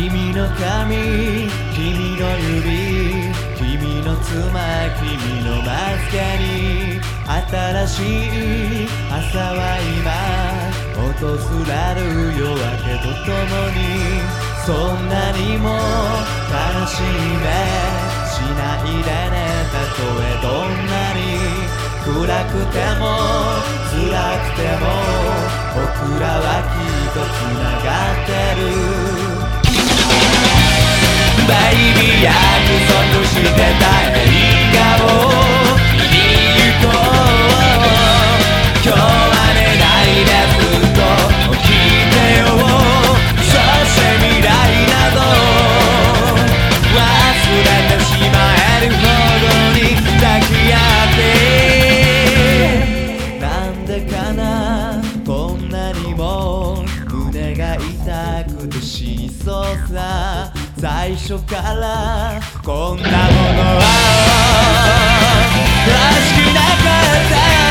君の髪君の指君の妻君のマスカに新しい朝は今訪れる夜明けとともにそんなにも悲しい目しないでねたとえどんなに暗くても辛くても僕らはきっと約束してた笑顔に行こう。今日は寝ないでずっと起きてよそして未来など忘れてしまえるほどに抱き合ってなんでかなこんなにも胸が痛くて死にそう。さ最初からこんなものはらしくなかった。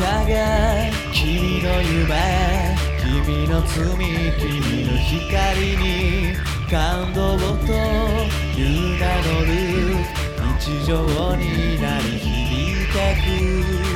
たが君の夢君の罪君の光に感動と揺らのる日常になり響いてく